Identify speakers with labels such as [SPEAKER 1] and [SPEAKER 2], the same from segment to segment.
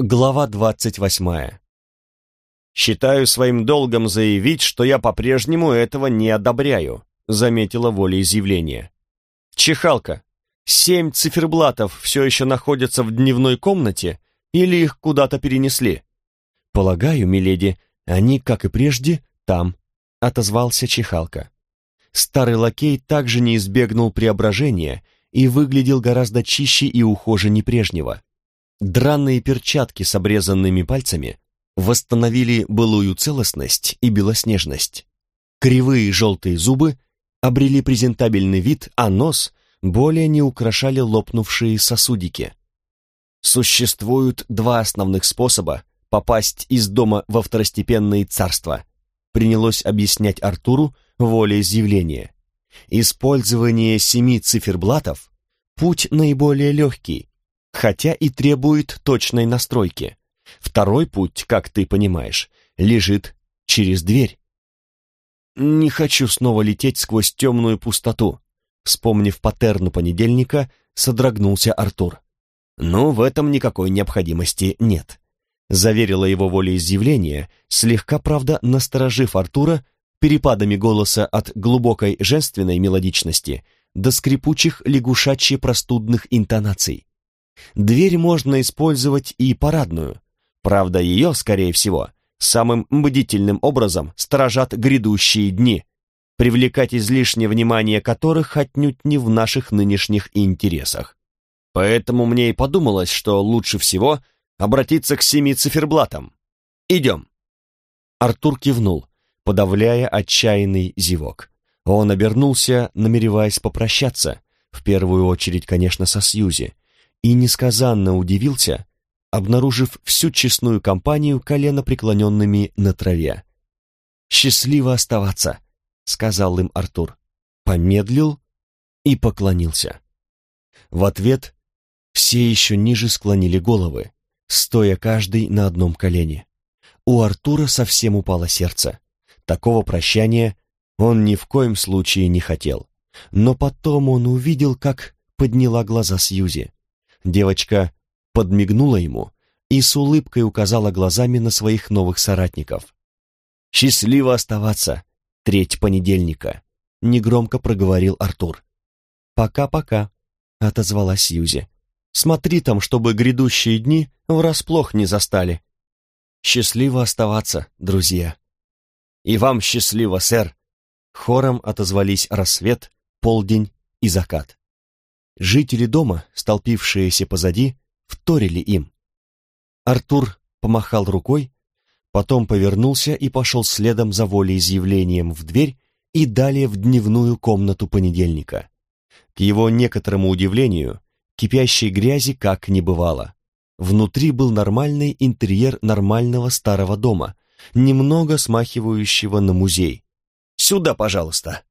[SPEAKER 1] Глава двадцать восьмая. «Считаю своим долгом заявить, что я по-прежнему этого не одобряю», заметила волеизъявление. «Чехалка, семь циферблатов все еще находятся в дневной комнате или их куда-то перенесли?» «Полагаю, миледи, они, как и прежде, там», отозвался Чехалка. Старый лакей также не избегнул преображения и выглядел гораздо чище и ухоженнее прежнего. Дранные перчатки с обрезанными пальцами восстановили былую целостность и белоснежность. Кривые желтые зубы обрели презентабельный вид, а нос более не украшали лопнувшие сосудики. Существуют два основных способа попасть из дома во второстепенные царства, принялось объяснять Артуру волеизъявление. Использование семи циферблатов – путь наиболее легкий, хотя и требует точной настройки. Второй путь, как ты понимаешь, лежит через дверь. Не хочу снова лететь сквозь темную пустоту. Вспомнив паттерну понедельника, содрогнулся Артур. Но в этом никакой необходимости нет. Заверила его волеизъявление, слегка, правда, насторожив Артура перепадами голоса от глубокой женственной мелодичности до скрипучих лягушачьи-простудных интонаций. Дверь можно использовать и парадную. Правда, ее, скорее всего, самым бдительным образом сторожат грядущие дни, привлекать излишнее внимание которых отнюдь не в наших нынешних интересах. Поэтому мне и подумалось, что лучше всего обратиться к семи циферблатам. Идем. Артур кивнул, подавляя отчаянный зевок. Он обернулся, намереваясь попрощаться, в первую очередь, конечно, со Сьюзи, и несказанно удивился, обнаружив всю честную компанию колено преклоненными на траве. «Счастливо оставаться», — сказал им Артур. Помедлил и поклонился. В ответ все еще ниже склонили головы, стоя каждый на одном колене. У Артура совсем упало сердце. Такого прощания он ни в коем случае не хотел. Но потом он увидел, как подняла глаза Сьюзи. Девочка подмигнула ему и с улыбкой указала глазами на своих новых соратников. «Счастливо оставаться, треть понедельника», — негромко проговорил Артур. «Пока-пока», — отозвалась Сьюзи. «Смотри там, чтобы грядущие дни врасплох не застали». «Счастливо оставаться, друзья». «И вам счастливо, сэр», — хором отозвались рассвет, полдень и закат. Жители дома, столпившиеся позади, вторили им. Артур помахал рукой, потом повернулся и пошел следом за волеизъявлением в дверь и далее в дневную комнату понедельника. К его некоторому удивлению, кипящей грязи как не бывало. Внутри был нормальный интерьер нормального старого дома, немного смахивающего на музей. «Сюда, пожалуйста!»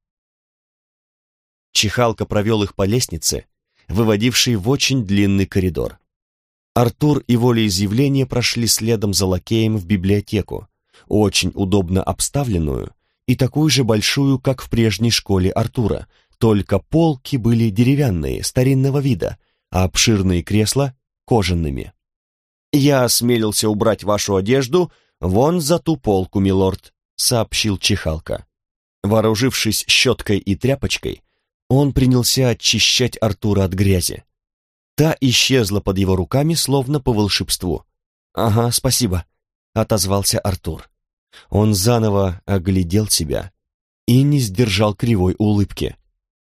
[SPEAKER 1] Чехалка провел их по лестнице, выводивший в очень длинный коридор. Артур и волеизъявление прошли следом за лакеем в библиотеку, очень удобно обставленную и такую же большую, как в прежней школе Артура, только полки были деревянные, старинного вида, а обширные кресла — кожаными. «Я осмелился убрать вашу одежду вон за ту полку, милорд», — сообщил Чехалка. Вооружившись щеткой и тряпочкой, он принялся очищать Артура от грязи. Та исчезла под его руками, словно по волшебству. «Ага, спасибо», — отозвался Артур. Он заново оглядел себя и не сдержал кривой улыбки.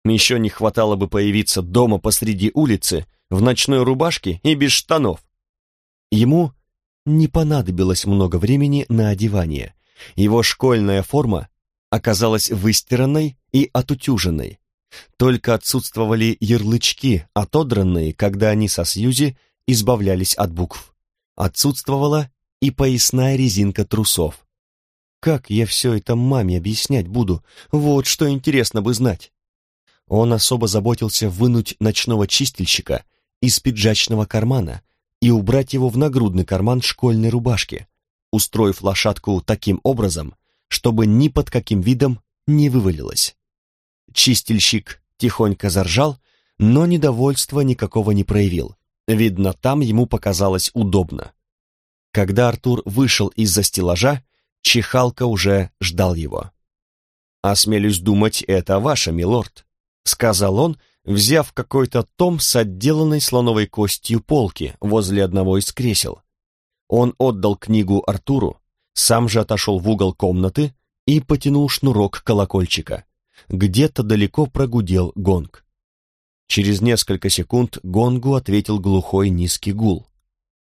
[SPEAKER 1] Еще не хватало бы появиться дома посреди улицы, в ночной рубашке и без штанов. Ему не понадобилось много времени на одевание. Его школьная форма оказалась выстиранной и отутюженной. Только отсутствовали ярлычки, отодранные, когда они со Сьюзи избавлялись от букв. Отсутствовала и поясная резинка трусов. Как я все это маме объяснять буду? Вот что интересно бы знать. Он особо заботился вынуть ночного чистильщика из пиджачного кармана и убрать его в нагрудный карман школьной рубашки, устроив лошадку таким образом, чтобы ни под каким видом не вывалилась. Чистильщик тихонько заржал, но недовольства никакого не проявил. Видно, там ему показалось удобно. Когда Артур вышел из-за стеллажа, Чехалка уже ждал его. «Осмелюсь думать, это ваше, милорд», — сказал он, взяв какой-то том с отделанной слоновой костью полки возле одного из кресел. Он отдал книгу Артуру, сам же отошел в угол комнаты и потянул шнурок колокольчика. Где-то далеко прогудел гонг. Через несколько секунд гонгу ответил глухой низкий гул.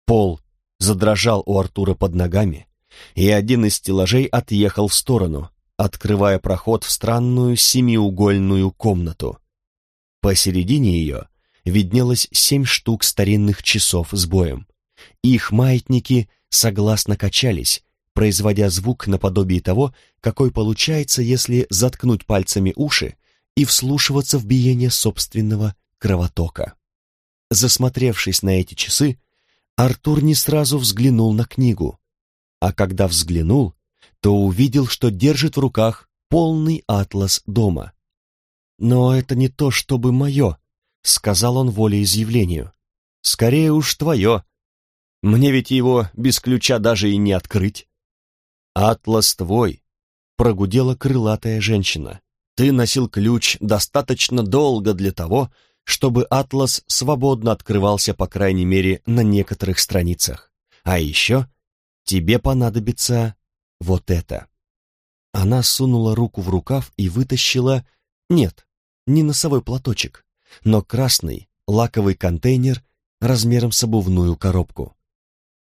[SPEAKER 1] Пол задрожал у Артура под ногами, и один из стеллажей отъехал в сторону, открывая проход в странную семиугольную комнату. Посередине ее виднелось семь штук старинных часов с боем. Их маятники согласно качались, производя звук наподобие того, какой получается, если заткнуть пальцами уши и вслушиваться в биение собственного кровотока. Засмотревшись на эти часы, Артур не сразу взглянул на книгу, а когда взглянул, то увидел, что держит в руках полный атлас дома. «Но это не то, чтобы мое», — сказал он волеизъявлению. «Скорее уж твое. Мне ведь его без ключа даже и не открыть». «Атлас твой», — прогудела крылатая женщина. «Ты носил ключ достаточно долго для того, чтобы атлас свободно открывался, по крайней мере, на некоторых страницах. А еще тебе понадобится вот это». Она сунула руку в рукав и вытащила... Нет, не носовой платочек, но красный лаковый контейнер размером с обувную коробку.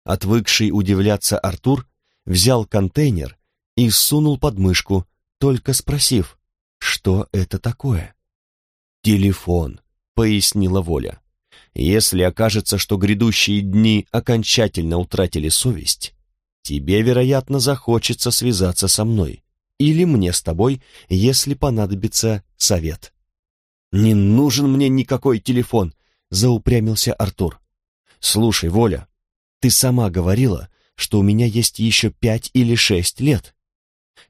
[SPEAKER 1] Отвыкший удивляться Артур взял контейнер и сунул под мышку, только спросив, что это такое. «Телефон», — пояснила Воля. «Если окажется, что грядущие дни окончательно утратили совесть, тебе, вероятно, захочется связаться со мной или мне с тобой, если понадобится совет». «Не нужен мне никакой телефон», — заупрямился Артур. «Слушай, Воля, ты сама говорила, что у меня есть еще пять или шесть лет.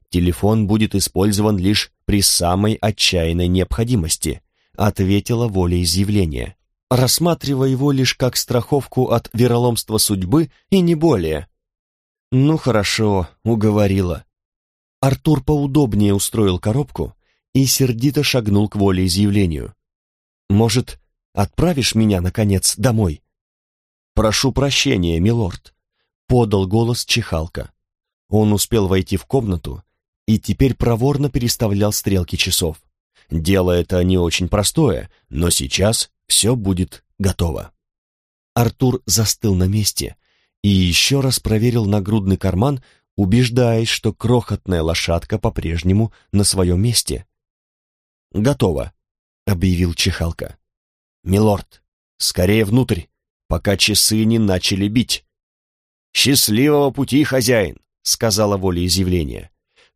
[SPEAKER 1] Телефон будет использован лишь при самой отчаянной необходимости, ответила волеизъявление, рассматривая его лишь как страховку от вероломства судьбы и не более. Ну хорошо, уговорила. Артур поудобнее устроил коробку и сердито шагнул к волеизъявлению. Может, отправишь меня, наконец, домой? Прошу прощения, милорд подал голос Чехалка. Он успел войти в комнату и теперь проворно переставлял стрелки часов. Дело это не очень простое, но сейчас все будет готово. Артур застыл на месте и еще раз проверил нагрудный карман, убеждаясь, что крохотная лошадка по-прежнему на своем месте. «Готово», — объявил Чехалка. «Милорд, скорее внутрь, пока часы не начали бить». «Счастливого пути, хозяин!» — сказала волеизъявление.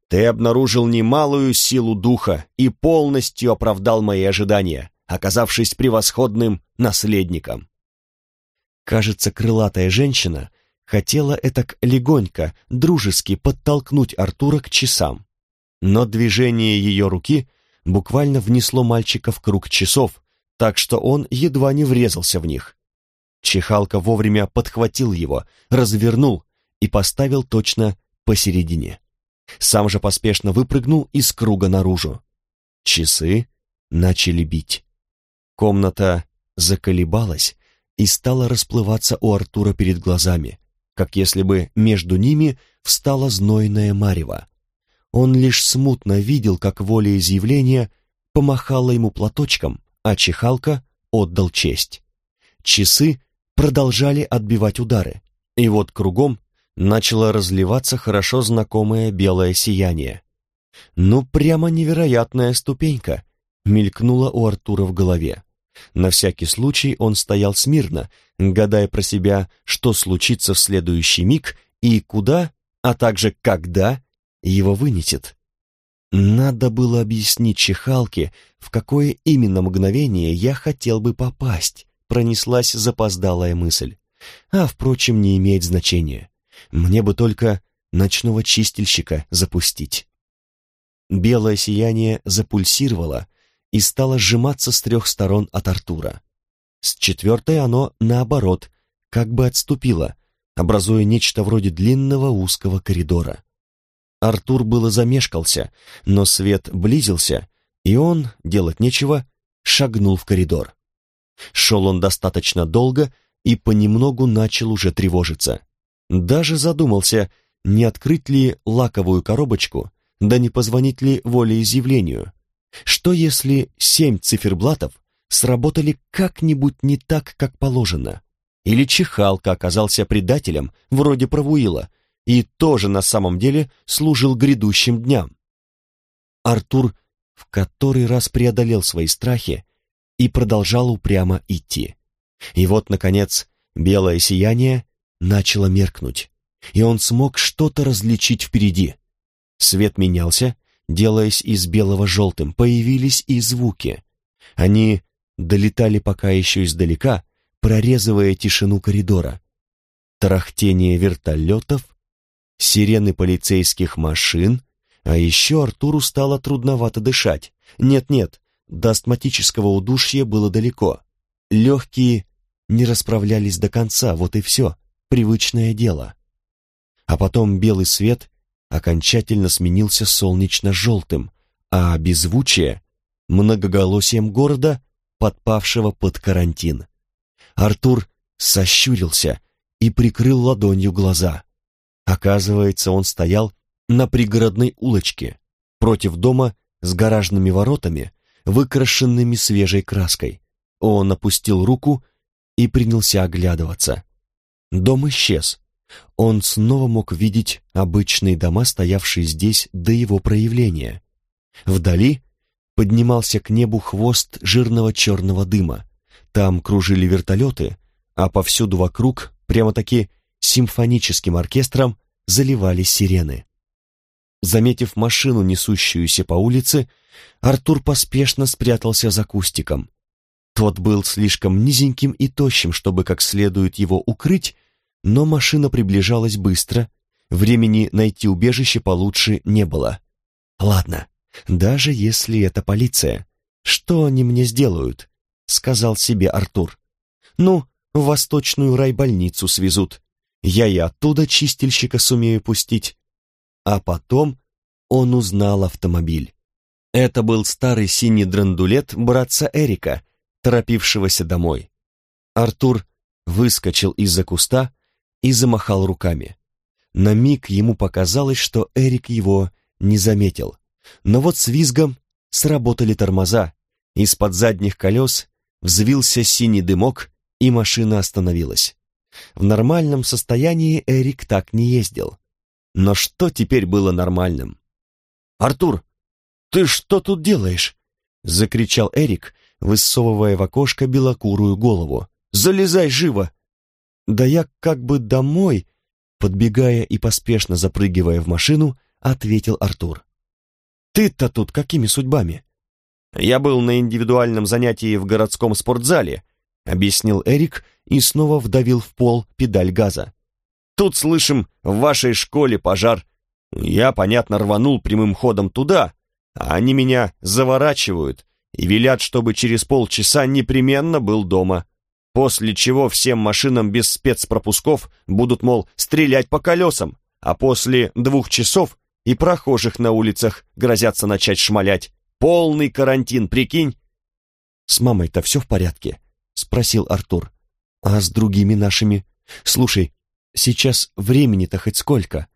[SPEAKER 1] «Ты обнаружил немалую силу духа и полностью оправдал мои ожидания, оказавшись превосходным наследником». Кажется, крылатая женщина хотела этак легонько, дружески подтолкнуть Артура к часам. Но движение ее руки буквально внесло мальчика в круг часов, так что он едва не врезался в них. Чехалка вовремя подхватил его, развернул и поставил точно посередине. Сам же поспешно выпрыгнул из круга наружу. Часы начали бить. Комната заколебалась и стала расплываться у Артура перед глазами, как если бы между ними встала знойная марево. Он лишь смутно видел, как волеизъявление помахала ему платочком, а чехалка отдал честь. Часы продолжали отбивать удары. И вот кругом начало разливаться хорошо знакомое белое сияние. «Ну, прямо невероятная ступенька!» — мелькнула у Артура в голове. На всякий случай он стоял смирно, гадая про себя, что случится в следующий миг и куда, а также когда его вынесет. Надо было объяснить Чехалке, в какое именно мгновение я хотел бы попасть, пронеслась запоздалая мысль. А, впрочем, не имеет значения. Мне бы только ночного чистильщика запустить. Белое сияние запульсировало и стало сжиматься с трех сторон от Артура. С четвертой оно, наоборот, как бы отступило, образуя нечто вроде длинного узкого коридора. Артур было замешкался, но свет близился, и он, делать нечего, шагнул в коридор. Шел он достаточно долго и понемногу начал уже тревожиться. Даже задумался, не открыть ли лаковую коробочку, да не позвонить ли волеизъявлению. Что если семь циферблатов сработали как-нибудь не так, как положено? Или Чехалка оказался предателем, вроде Правуила, и тоже на самом деле служил грядущим дням? Артур в который раз преодолел свои страхи и продолжал упрямо идти. И вот, наконец, белое сияние начало меркнуть, и он смог что-то различить впереди. Свет менялся, делаясь из белого желтым, появились и звуки. Они долетали пока еще издалека, прорезывая тишину коридора. Тарахтение вертолетов, сирены полицейских машин, а еще Артуру стало трудновато дышать. Нет-нет, до астматического удушья было далеко. Легкие не расправлялись до конца, вот и все, привычное дело. А потом белый свет окончательно сменился солнечно-желтым, а беззвучие — многоголосием города, подпавшего под карантин. Артур сощурился и прикрыл ладонью глаза. Оказывается, он стоял на пригородной улочке, против дома с гаражными воротами, выкрашенными свежей краской. Он опустил руку и принялся оглядываться. Дом исчез. Он снова мог видеть обычные дома, стоявшие здесь до его проявления. Вдали поднимался к небу хвост жирного черного дыма. Там кружили вертолеты, а повсюду вокруг, прямо-таки симфоническим оркестром, заливались сирены. Заметив машину, несущуюся по улице, Артур поспешно спрятался за кустиком. Тот был слишком низеньким и тощим, чтобы как следует его укрыть, но машина приближалась быстро, времени найти убежище получше не было. «Ладно, даже если это полиция, что они мне сделают?» — сказал себе Артур. «Ну, в восточную райбольницу свезут. Я и оттуда чистильщика сумею пустить. А потом он узнал автомобиль. Это был старый синий драндулет братца Эрика, торопившегося домой. Артур выскочил из-за куста и замахал руками. На миг ему показалось, что Эрик его не заметил. Но вот с визгом сработали тормоза, из-под задних колес взвился синий дымок, и машина остановилась. В нормальном состоянии Эрик так не ездил. Но что теперь было нормальным? «Артур, ты что тут делаешь?» — закричал Эрик, высовывая в окошко белокурую голову. «Залезай живо!» «Да я как бы домой!» Подбегая и поспешно запрыгивая в машину, ответил Артур. «Ты-то тут какими судьбами?» «Я был на индивидуальном занятии в городском спортзале», объяснил Эрик и снова вдавил в пол педаль газа. Тут, слышим, в вашей школе пожар. Я, понятно, рванул прямым ходом туда, а они меня заворачивают и велят, чтобы через полчаса непременно был дома. После чего всем машинам без спецпропусков будут, мол, стрелять по колесам, а после двух часов и прохожих на улицах грозятся начать шмалять. Полный карантин, прикинь? «С мамой-то все в порядке?» — спросил Артур. «А с другими нашими? Слушай, Сейчас времени-то хоть сколько?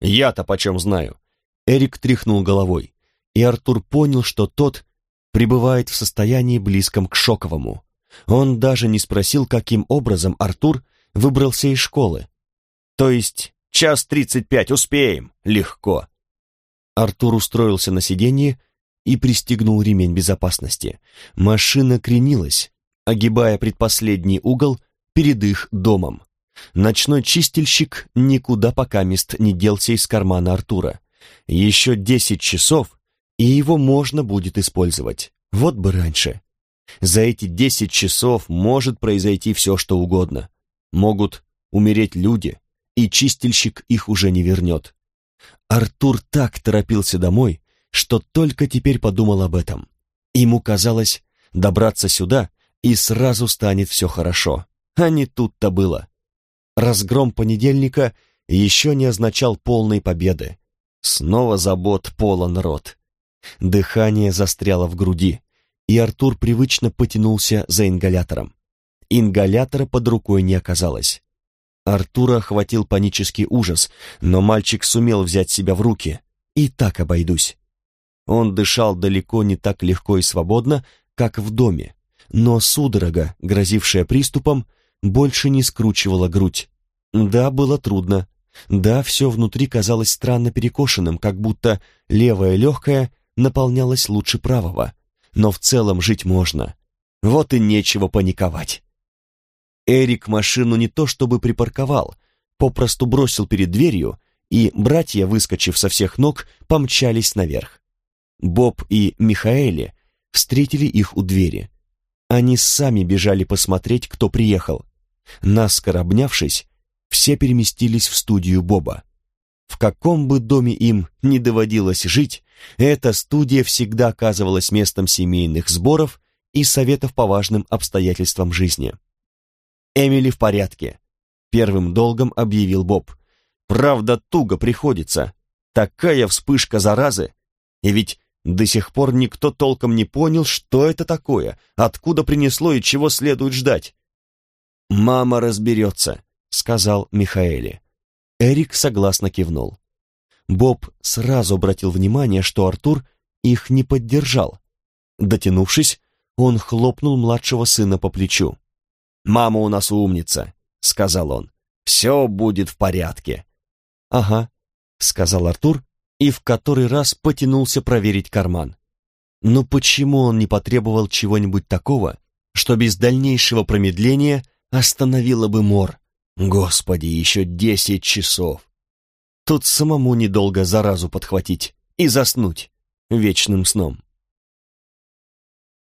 [SPEAKER 1] Я-то почем знаю? Эрик тряхнул головой, и Артур понял, что тот пребывает в состоянии близком к шоковому. Он даже не спросил, каким образом Артур выбрался из школы. То есть час тридцать пять успеем, легко. Артур устроился на сиденье и пристегнул ремень безопасности. Машина кренилась, огибая предпоследний угол перед их домом. Ночной чистильщик никуда пока мест не делся из кармана Артура. Еще десять часов, и его можно будет использовать. Вот бы раньше. За эти десять часов может произойти все, что угодно. Могут умереть люди, и чистильщик их уже не вернет. Артур так торопился домой, что только теперь подумал об этом. Ему казалось, добраться сюда, и сразу станет все хорошо. А не тут-то было. Разгром понедельника еще не означал полной победы. Снова забот полон рот. Дыхание застряло в груди, и Артур привычно потянулся за ингалятором. Ингалятора под рукой не оказалось. Артура охватил панический ужас, но мальчик сумел взять себя в руки. И так обойдусь. Он дышал далеко не так легко и свободно, как в доме, но судорога, грозившая приступом, больше не скручивала грудь. Да, было трудно. Да, все внутри казалось странно перекошенным, как будто левое легкое наполнялось лучше правого. Но в целом жить можно. Вот и нечего паниковать. Эрик машину не то чтобы припарковал, попросту бросил перед дверью, и братья, выскочив со всех ног, помчались наверх. Боб и Михаэли встретили их у двери. Они сами бежали посмотреть, кто приехал. Наскоро обнявшись, все переместились в студию Боба. В каком бы доме им ни доводилось жить, эта студия всегда оказывалась местом семейных сборов и советов по важным обстоятельствам жизни. «Эмили в порядке», — первым долгом объявил Боб. «Правда, туго приходится. Такая вспышка заразы. И ведь до сих пор никто толком не понял, что это такое, откуда принесло и чего следует ждать». «Мама разберется», — сказал Михаэле. Эрик согласно кивнул. Боб сразу обратил внимание, что Артур их не поддержал. Дотянувшись, он хлопнул младшего сына по плечу. «Мама у нас умница», — сказал он. «Все будет в порядке». «Ага», — сказал Артур и в который раз потянулся проверить карман. Но почему он не потребовал чего-нибудь такого, что без дальнейшего промедления остановило бы мор? Господи, еще десять часов! Тут самому недолго заразу подхватить и заснуть вечным сном.